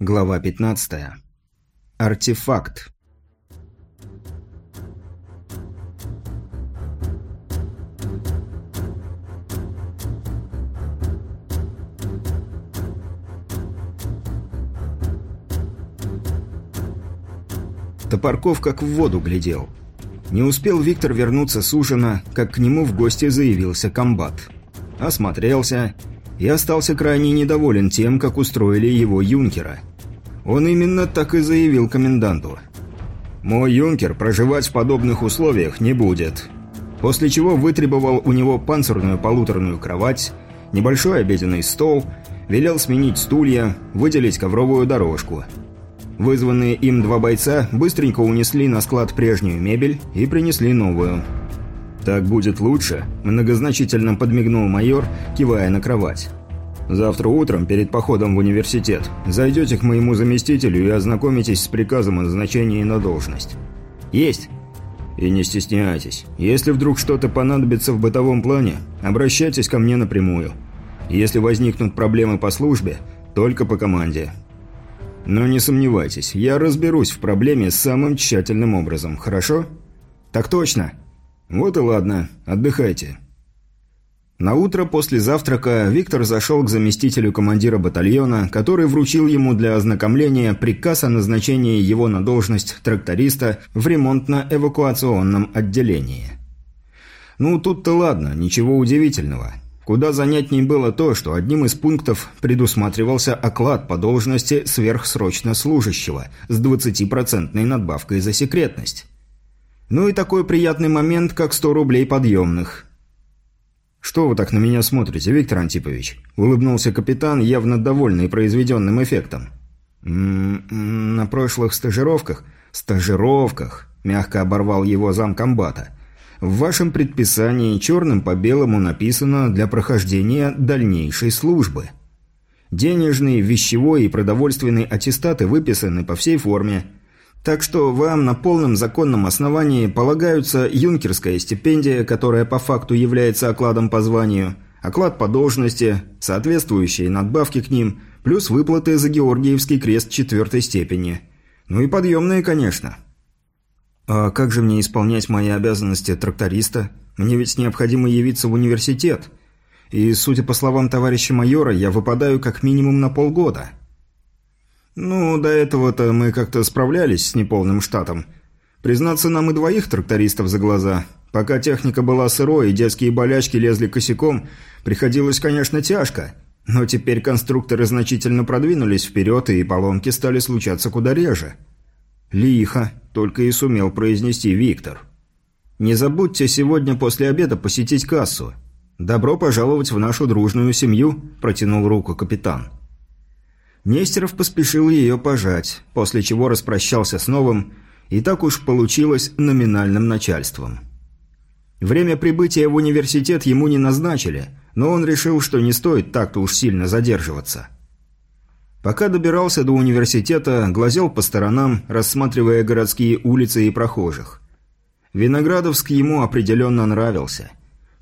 Глава 15. Артефакт. Топорков как в воду глядел. Не успел Виктор вернуться с ужина, как к нему в гости заявился комбат. Осмотрелся и остался крайне недоволен тем, как устроили его юнкера. Он именно так и заявил коменданту. «Мой юнкер проживать в подобных условиях не будет». После чего вытребовал у него панцирную полуторную кровать, небольшой обеденный стол, велел сменить стулья, выделить ковровую дорожку. Вызванные им два бойца быстренько унесли на склад прежнюю мебель и принесли новую – «Так будет лучше», – многозначительно подмигнул майор, кивая на кровать. «Завтра утром, перед походом в университет, зайдете к моему заместителю и ознакомитесь с приказом о назначении на должность». «Есть!» «И не стесняйтесь. Если вдруг что-то понадобится в бытовом плане, обращайтесь ко мне напрямую. Если возникнут проблемы по службе, только по команде. Но не сомневайтесь, я разберусь в проблеме самым тщательным образом, хорошо?» «Так точно!» «Вот и ладно, отдыхайте». На утро после завтрака Виктор зашел к заместителю командира батальона, который вручил ему для ознакомления приказ о назначении его на должность тракториста в ремонтно-эвакуационном отделении. Ну, тут-то ладно, ничего удивительного. Куда занятней было то, что одним из пунктов предусматривался оклад по должности сверхсрочно служащего с 20% надбавкой за секретность. Ну и такой приятный момент, как 100 рублей подъемных. «Что вы так на меня смотрите, Виктор Антипович?» – улыбнулся капитан, явно довольный произведенным эффектом. «М -м, «На прошлых стажировках...» «Стажировках», – мягко оборвал его замкомбата. «В вашем предписании черным по белому написано для прохождения дальнейшей службы. Денежные, вещевой и продовольственные аттестаты выписаны по всей форме». Так что вам на полном законном основании полагаются юнкерская стипендия, которая по факту является окладом по званию, оклад по должности, соответствующие надбавки к ним, плюс выплаты за Георгиевский крест четвертой степени. Ну и подъемные, конечно. А как же мне исполнять мои обязанности тракториста? Мне ведь необходимо явиться в университет. И, судя по словам товарища майора, я выпадаю как минимум на полгода. «Ну, до этого-то мы как-то справлялись с неполным штатом. Признаться, нам и двоих трактористов за глаза. Пока техника была сырой и детские болячки лезли косяком, приходилось, конечно, тяжко. Но теперь конструкторы значительно продвинулись вперед, и поломки стали случаться куда реже». «Лихо», — только и сумел произнести Виктор. «Не забудьте сегодня после обеда посетить кассу. Добро пожаловать в нашу дружную семью», — протянул руку капитан. Нестеров поспешил ее пожать, после чего распрощался с новым, и так уж получилось номинальным начальством. Время прибытия в университет ему не назначили, но он решил, что не стоит так-то уж сильно задерживаться. Пока добирался до университета, глазел по сторонам, рассматривая городские улицы и прохожих. Виноградовск ему определенно нравился.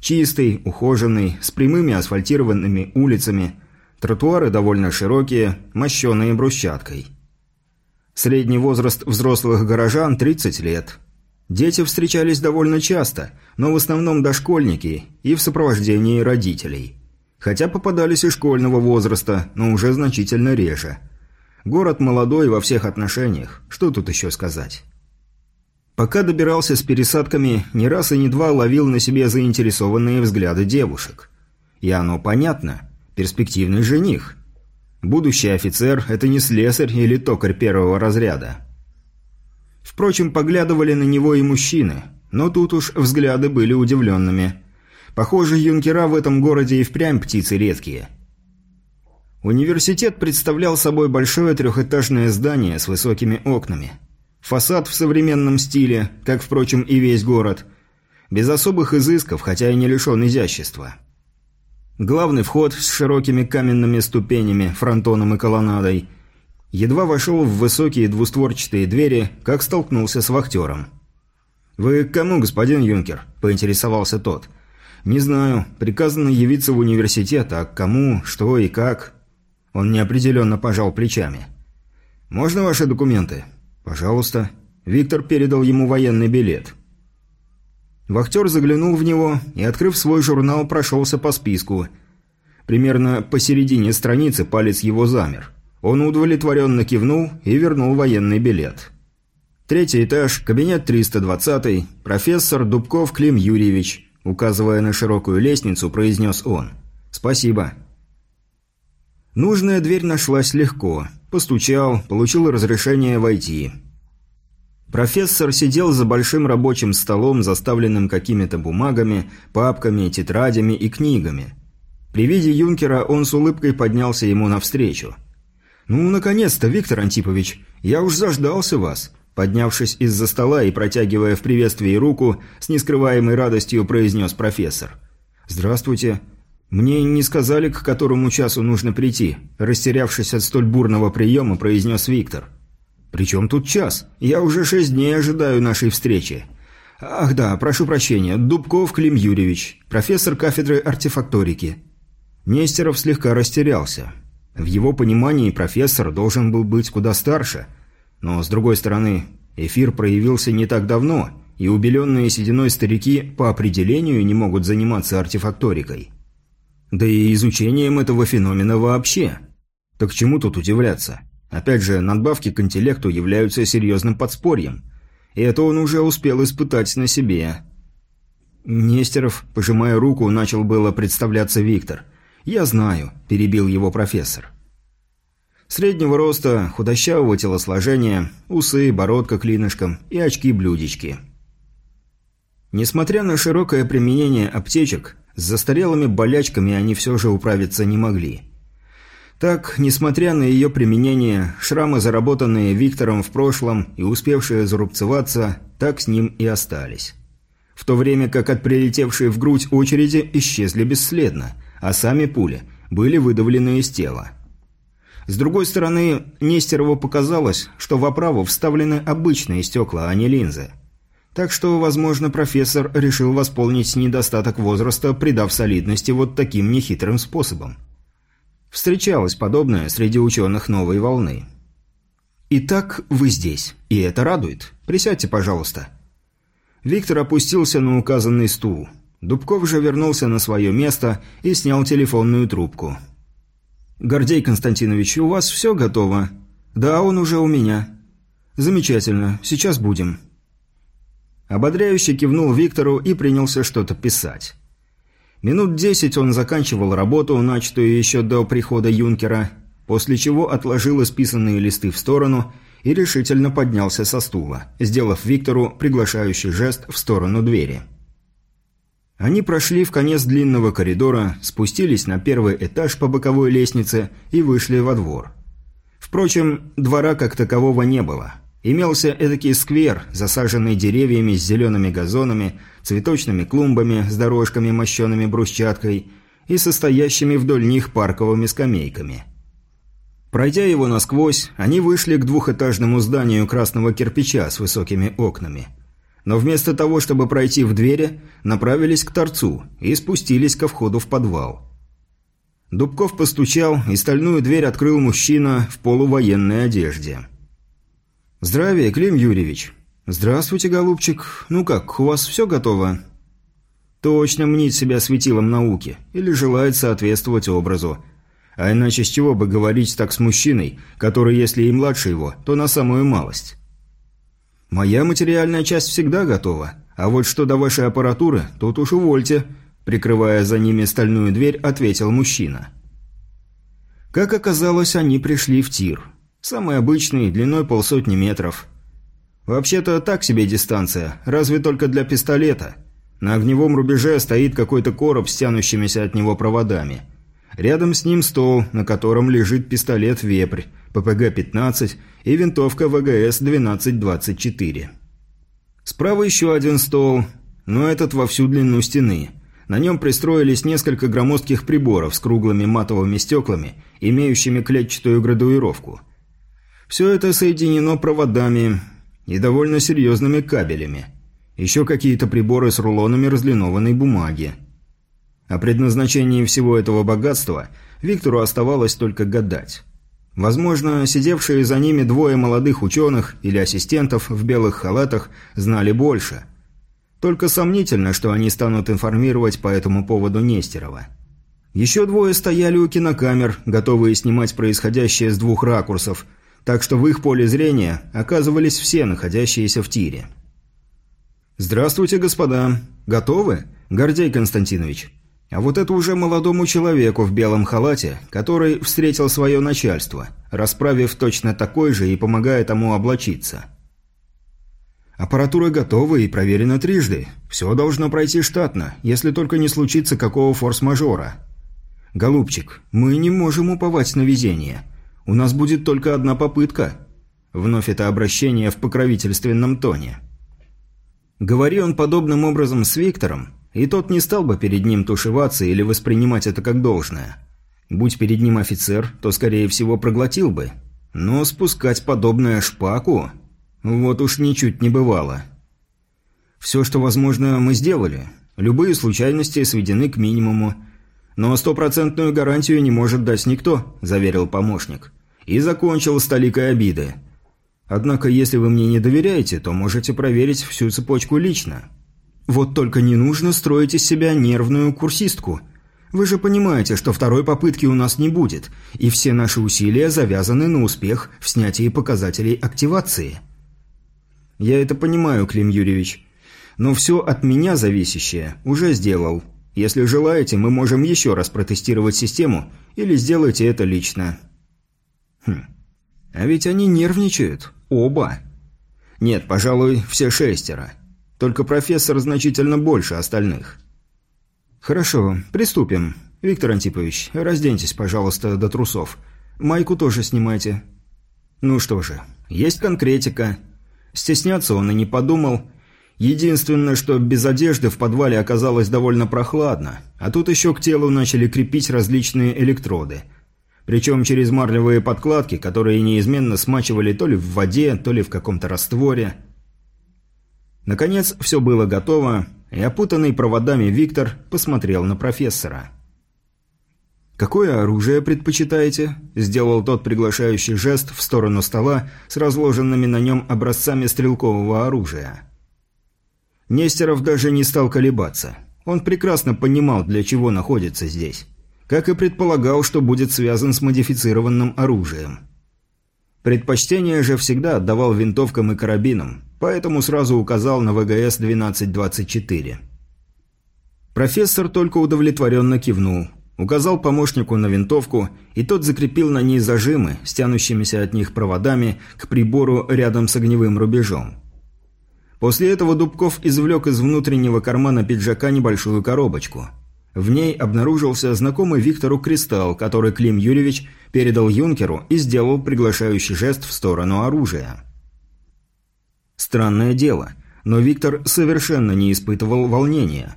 Чистый, ухоженный, с прямыми асфальтированными улицами, Тротуары довольно широкие, мощеные брусчаткой. Средний возраст взрослых горожан – 30 лет. Дети встречались довольно часто, но в основном дошкольники и в сопровождении родителей. Хотя попадались и школьного возраста, но уже значительно реже. Город молодой во всех отношениях, что тут еще сказать. Пока добирался с пересадками, не раз и не два ловил на себе заинтересованные взгляды девушек. И оно понятно – перспективный жених. Будущий офицер – это не слесарь или токарь первого разряда. Впрочем, поглядывали на него и мужчины, но тут уж взгляды были удивленными. Похоже, юнкера в этом городе и впрямь птицы редкие. Университет представлял собой большое трехэтажное здание с высокими окнами. Фасад в современном стиле, как, впрочем, и весь город. Без особых изысков, хотя и не лишен изящества. Главный вход с широкими каменными ступенями, фронтоном и колоннадой. Едва вошел в высокие двустворчатые двери, как столкнулся с вахтером. «Вы к кому, господин юнкер?» – поинтересовался тот. «Не знаю. Приказано явиться в университет, а к кому, что и как?» Он неопределенно пожал плечами. «Можно ваши документы?» «Пожалуйста». Виктор передал ему военный билет. Вахтер заглянул в него и, открыв свой журнал, прошелся по списку. Примерно посередине страницы палец его замер. Он удовлетворенно кивнул и вернул военный билет. Третий этаж, кабинет 320, профессор Дубков Клим Юрьевич, указывая на широкую лестницу, произнес он. «Спасибо». Нужная дверь нашлась легко. Постучал, получил разрешение войти. Профессор сидел за большим рабочим столом, заставленным какими-то бумагами, папками, тетрадями и книгами. При виде юнкера он с улыбкой поднялся ему навстречу. «Ну, наконец-то, Виктор Антипович, я уж заждался вас!» Поднявшись из-за стола и протягивая в приветствии руку, с нескрываемой радостью произнес профессор. «Здравствуйте. Мне не сказали, к которому часу нужно прийти», растерявшись от столь бурного приема, произнес Виктор. «При чем тут час? Я уже шесть дней ожидаю нашей встречи». «Ах да, прошу прощения, Дубков Клим Юрьевич, профессор кафедры артефакторики». Нестеров слегка растерялся. В его понимании профессор должен был быть куда старше – но, с другой стороны, эфир проявился не так давно, и убеленные сединой старики по определению не могут заниматься артефакторикой. Да и изучением этого феномена вообще. Так чему тут удивляться? Опять же, надбавки к интеллекту являются серьезным подспорьем. И это он уже успел испытать на себе. Нестеров, пожимая руку, начал было представляться Виктор. «Я знаю», – перебил его профессор. Среднего роста, худощавого телосложения, усы, бородка клинышком и очки-блюдечки. Несмотря на широкое применение аптечек, с застарелыми болячками они все же управиться не могли. Так, несмотря на ее применение, шрамы, заработанные Виктором в прошлом и успевшие зарубцеваться, так с ним и остались. В то время как от прилетевшей в грудь очереди исчезли бесследно, а сами пули были выдавлены из тела. С другой стороны, Нестерову показалось, что в оправу вставлены обычные стекла, а не линзы. Так что, возможно, профессор решил восполнить недостаток возраста, придав солидности вот таким нехитрым способом. Встречалось подобное среди ученых новой волны. «Итак, вы здесь, и это радует. Присядьте, пожалуйста». Виктор опустился на указанный стул. Дубков же вернулся на свое место и снял телефонную трубку. «Гордей Константинович, у вас все готово?» «Да, он уже у меня». «Замечательно. Сейчас будем». Ободряюще кивнул Виктору и принялся что-то писать. Минут десять он заканчивал работу, начатую еще до прихода юнкера, после чего отложил исписанные листы в сторону и решительно поднялся со стула, сделав Виктору приглашающий жест в сторону двери. Они прошли в конец длинного коридора, спустились на первый этаж по боковой лестнице и вышли во двор. Впрочем, двора как такового не было. Имелся эдакий сквер, засаженный деревьями с зелеными газонами, цветочными клумбами с дорожками, мощенными брусчаткой и состоящими вдоль них парковыми скамейками. Пройдя его насквозь, они вышли к двухэтажному зданию красного кирпича с высокими окнами – но вместо того, чтобы пройти в двери, направились к торцу и спустились ко входу в подвал. Дубков постучал, и стальную дверь открыл мужчина в полувоенной одежде. «Здравия, Клим Юрьевич!» «Здравствуйте, голубчик. Ну как, у вас все готово?» «Точно мнит себя светилом науки или желает соответствовать образу. А иначе с чего бы говорить так с мужчиной, который, если и младше его, то на самую малость?» «Моя материальная часть всегда готова, а вот что до вашей аппаратуры, тут уж увольте», прикрывая за ними стальную дверь, ответил мужчина. Как оказалось, они пришли в тир. Самый обычный, длиной полсотни метров. Вообще-то так себе дистанция, разве только для пистолета. На огневом рубеже стоит какой-то короб с тянущимися от него проводами. Рядом с ним стол, на котором лежит пистолет «Вепрь», ППГ-15 и винтовка ВГС-1224. Справа еще один стол, но этот во всю длину стены. На нем пристроились несколько громоздких приборов с круглыми матовыми стеклами, имеющими клетчатую градуировку. Все это соединено проводами и довольно серьезными кабелями. Еще какие-то приборы с рулонами разлинованной бумаги. О предназначении всего этого богатства Виктору оставалось только гадать. Возможно, сидевшие за ними двое молодых ученых или ассистентов в белых халатах знали больше. Только сомнительно, что они станут информировать по этому поводу Нестерова. Еще двое стояли у кинокамер, готовые снимать происходящее с двух ракурсов, так что в их поле зрения оказывались все находящиеся в тире. «Здравствуйте, господа. Готовы? Гордей Константинович». А вот это уже молодому человеку в белом халате, который встретил свое начальство, расправив точно такой же и помогая тому облачиться. Аппаратура готова и проверена трижды. Все должно пройти штатно, если только не случится какого форс-мажора. «Голубчик, мы не можем уповать на везение. У нас будет только одна попытка». Вновь это обращение в покровительственном тоне. Говори он подобным образом с Виктором, и тот не стал бы перед ним тушеваться или воспринимать это как должное. Будь перед ним офицер, то, скорее всего, проглотил бы. Но спускать подобное шпаку... Вот уж ничуть не бывало. Все, что возможно, мы сделали. Любые случайности сведены к минимуму. Но стопроцентную гарантию не может дать никто, заверил помощник. И закончил с толикой обиды. Однако, если вы мне не доверяете, то можете проверить всю цепочку лично. Вот только не нужно строить из себя нервную курсистку. Вы же понимаете, что второй попытки у нас не будет, и все наши усилия завязаны на успех в снятии показателей активации. Я это понимаю, Клим Юрьевич. Но все от меня зависящее уже сделал. Если желаете, мы можем еще раз протестировать систему, или сделайте это лично. Хм. А ведь они нервничают. Оба. Нет, пожалуй, все шестеро. Только профессор значительно больше остальных. Хорошо, приступим. Виктор Антипович, разденьтесь, пожалуйста, до трусов. Майку тоже снимайте. Ну что же, есть конкретика. Стесняться он и не подумал. Единственное, что без одежды в подвале оказалось довольно прохладно, а тут еще к телу начали крепить различные электроды. Причем через марлевые подкладки, которые неизменно смачивали то ли в воде, то ли в каком-то растворе – Наконец, все было готово, и опутанный проводами Виктор посмотрел на профессора. «Какое оружие предпочитаете?» – сделал тот приглашающий жест в сторону стола с разложенными на нем образцами стрелкового оружия. Нестеров даже не стал колебаться. Он прекрасно понимал, для чего находится здесь. Как и предполагал, что будет связан с модифицированным оружием. Предпочтение же всегда отдавал винтовкам и карабинам, поэтому сразу указал на ВГС-1224. Профессор только удовлетворенно кивнул, указал помощнику на винтовку, и тот закрепил на ней зажимы, стянущимися от них проводами, к прибору рядом с огневым рубежом. После этого Дубков извлек из внутреннего кармана пиджака небольшую коробочку. В ней обнаружился знакомый Виктору кристалл, который Клим Юрьевич передал юнкеру и сделал приглашающий жест в сторону оружия. Странное дело, но Виктор совершенно не испытывал волнения.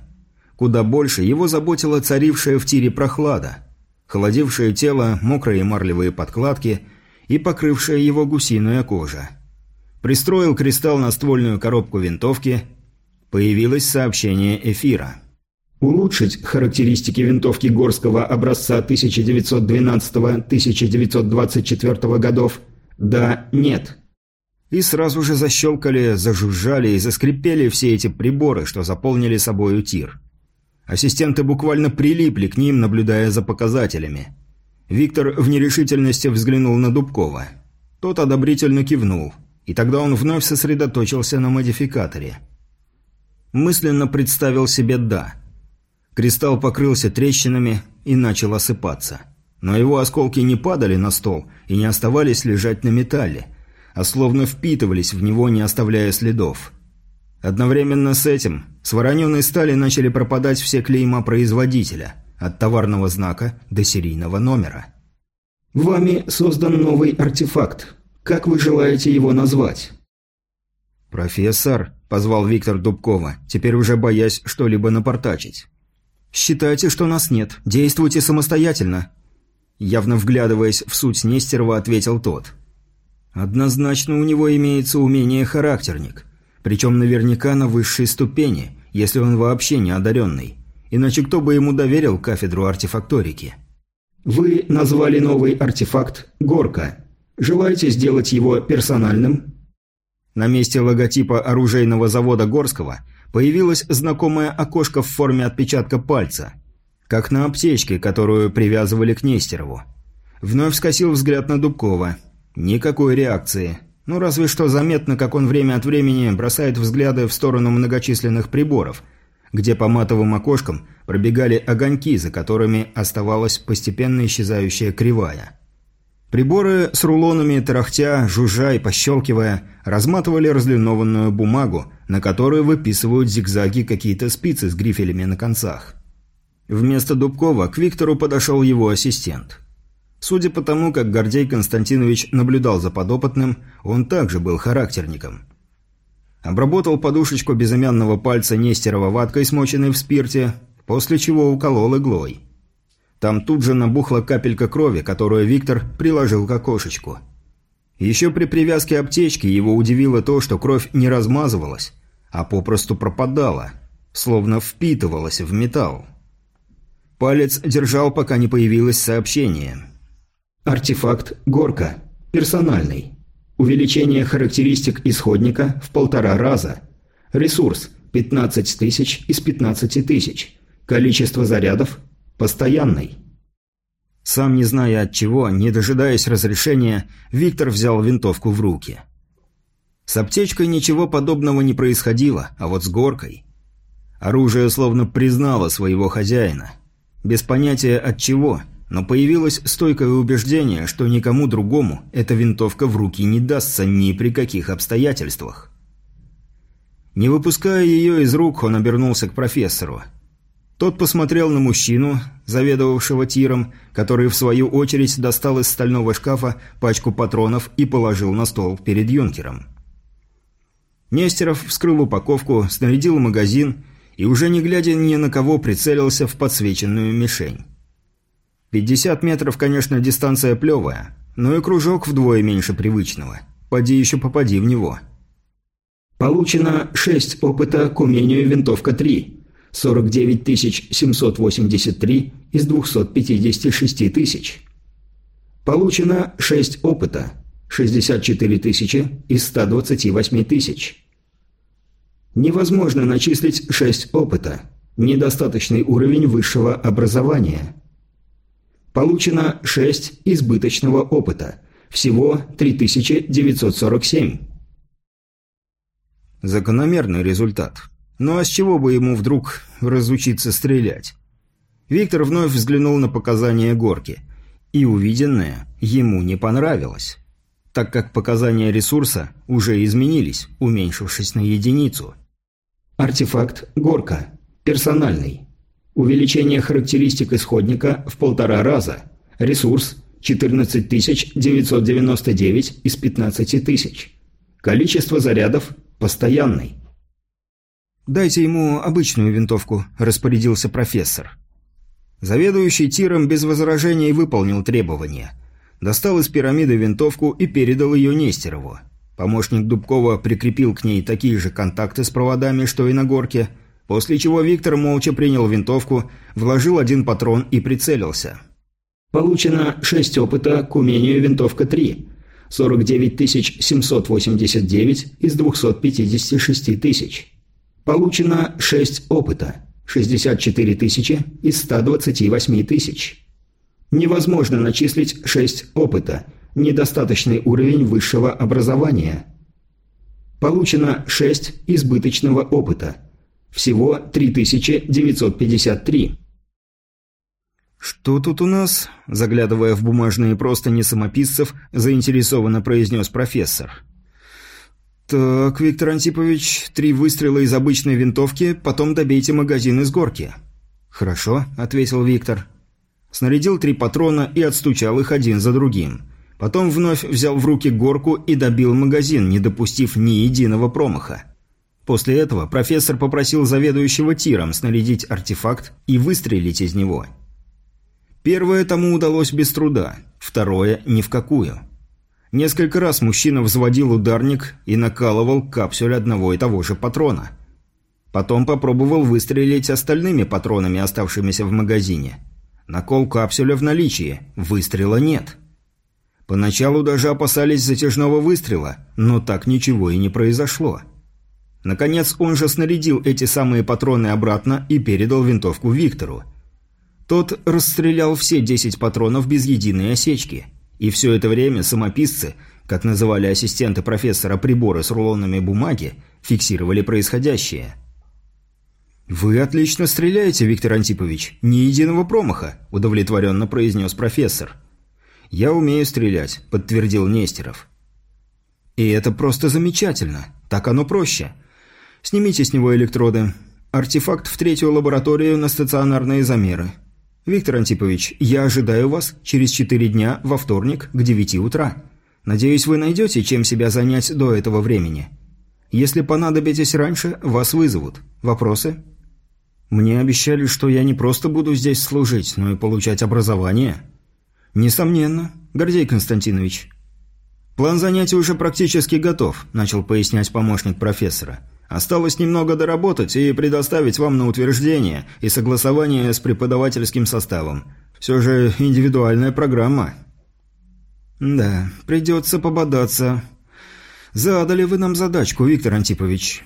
Куда больше его заботила царившая в тире прохлада, холодившее тело, мокрые марлевые подкладки и покрывшая его гусиная кожа. Пристроил кристалл на ствольную коробку винтовки, появилось сообщение эфира. Улучшить характеристики винтовки Горского образца 1912-1924 годов? Да, нет. И сразу же защелкали, зажужжали и заскрипели все эти приборы, что заполнили собою тир. Ассистенты буквально прилипли к ним, наблюдая за показателями. Виктор в нерешительности взглянул на Дубкова. Тот одобрительно кивнул, и тогда он вновь сосредоточился на модификаторе. Мысленно представил себе «да». Кристалл покрылся трещинами и начал осыпаться. Но его осколки не падали на стол и не оставались лежать на металле – а словно впитывались в него, не оставляя следов. Одновременно с этим с вороненой стали начали пропадать все клейма производителя, от товарного знака до серийного номера. «Вами создан новый артефакт. Как вы желаете его назвать?» «Профессор», – позвал Виктор Дубкова, теперь уже боясь что-либо напортачить. «Считайте, что нас нет. Действуйте самостоятельно». Явно вглядываясь в суть Нестерова, ответил тот – Однозначно у него имеется умение характерник. Причем наверняка на высшей ступени, если он вообще не одаренный. Иначе кто бы ему доверил кафедру артефакторики? Вы назвали новый артефакт «Горка». Желаете сделать его персональным? На месте логотипа оружейного завода Горского появилось знакомое окошко в форме отпечатка пальца, как на аптечке, которую привязывали к Нестерову. Вновь скосил взгляд на Дубкова. Никакой реакции. Ну, разве что заметно, как он время от времени бросает взгляды в сторону многочисленных приборов, где по матовым окошкам пробегали огоньки, за которыми оставалась постепенно исчезающая кривая. Приборы с рулонами тарахтя, жужжа и пощелкивая, разматывали разлинованную бумагу, на которую выписывают зигзаги какие-то спицы с грифелями на концах. Вместо Дубкова к Виктору подошел его ассистент. Судя по тому, как Гордей Константинович наблюдал за подопытным, он также был характерником. Обработал подушечку безымянного пальца Нестерова ваткой, смоченной в спирте, после чего уколол иглой. Там тут же набухла капелька крови, которую Виктор приложил к окошечку. Еще при привязке аптечки его удивило то, что кровь не размазывалась, а попросту пропадала, словно впитывалась в металл. Палец держал, пока не появилось сообщение. Артефакт «Горка». Персональный. Увеличение характеристик исходника в полтора раза. Ресурс – 15 тысяч из 15 тысяч. Количество зарядов Постоянный. Сам не зная от чего, не дожидаясь разрешения, Виктор взял винтовку в руки. С аптечкой ничего подобного не происходило, а вот с горкой... Оружие словно признало своего хозяина. Без понятия от чего, но появилось стойкое убеждение, что никому другому эта винтовка в руки не дастся ни при каких обстоятельствах. Не выпуская ее из рук, он обернулся к профессору. Тот посмотрел на мужчину, заведовавшего тиром, который в свою очередь достал из стального шкафа пачку патронов и положил на стол перед юнкером. Нестеров вскрыл упаковку, снарядил магазин и, уже не глядя ни на кого, прицелился в подсвеченную мишень. 50 метров, конечно, дистанция плевая, но и кружок вдвое меньше привычного. Поди еще попади в него. Получено 6 опыта к умению винтовка 3. 49 783 из 256 тысяч. Получено 6 опыта, 64 тысячи из 128 тысяч. Невозможно начислить 6 опыта, недостаточный уровень высшего образования. Получено 6 избыточного опыта, всего 3947. Закономерный результат. Ну а с чего бы ему вдруг разучиться стрелять? Виктор вновь взглянул на показания горки, и увиденное ему не понравилось, так как показания ресурса уже изменились, уменьшившись на единицу. Артефакт «Горка». Персональный. Увеличение характеристик исходника в полтора раза. Ресурс 14999 из 15000. Количество зарядов – постоянный. «Дайте ему обычную винтовку», – распорядился профессор. Заведующий тиром без возражений выполнил требования. Достал из пирамиды винтовку и передал ее Нестерову. Помощник Дубкова прикрепил к ней такие же контакты с проводами, что и на горке, после чего Виктор молча принял винтовку, вложил один патрон и прицелился. Получено 6 опыта к умению винтовка 3. 49 789 из 256 тысяч. Получено 6 опыта. 64 тысячи из 128 тысяч. Невозможно начислить 6 опыта. Недостаточный уровень высшего образования. Получено 6 избыточного опыта. Всего 3953. «Что тут у нас?» – заглядывая в бумажные простыни самописцев, заинтересованно произнес профессор. «Так, Виктор Антипович, три выстрела из обычной винтовки, потом добейте магазин из горки». «Хорошо», — ответил Виктор. Снарядил три патрона и отстучал их один за другим. Потом вновь взял в руки горку и добил магазин, не допустив ни единого промаха. После этого профессор попросил заведующего тиром снарядить артефакт и выстрелить из него. Первое тому удалось без труда, второе – ни в какую. Несколько раз мужчина взводил ударник и накалывал капсюль одного и того же патрона. Потом попробовал выстрелить остальными патронами, оставшимися в магазине. Накол капсуля в наличии, выстрела нет. Поначалу даже опасались затяжного выстрела, но так ничего и не произошло. Наконец он же снарядил эти самые патроны обратно и передал винтовку Виктору. Тот расстрелял все 10 патронов без единой осечки. И все это время самописцы, как называли ассистенты профессора приборы с рулонами бумаги, фиксировали происходящее. «Вы отлично стреляете, Виктор Антипович. Ни единого промаха», – удовлетворенно произнес профессор. «Я умею стрелять», – подтвердил Нестеров. «И это просто замечательно. Так оно проще. Снимите с него электроды. Артефакт в третью лабораторию на стационарные замеры. Виктор Антипович, я ожидаю вас через четыре дня во вторник к девяти утра. Надеюсь, вы найдете, чем себя занять до этого времени. Если понадобитесь раньше, вас вызовут. Вопросы?» Мне обещали, что я не просто буду здесь служить, но и получать образование. Несомненно, Гордей Константинович. План занятий уже практически готов, начал пояснять помощник профессора. Осталось немного доработать и предоставить вам на утверждение и согласование с преподавательским составом. Все же индивидуальная программа. Да, придется пободаться. Задали вы нам задачку, Виктор Антипович.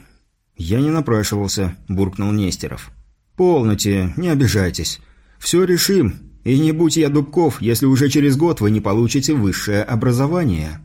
Я не напрашивался, буркнул Нестеров. «Полноте, не обижайтесь. Все решим, и не будь я Дубков, если уже через год вы не получите высшее образование».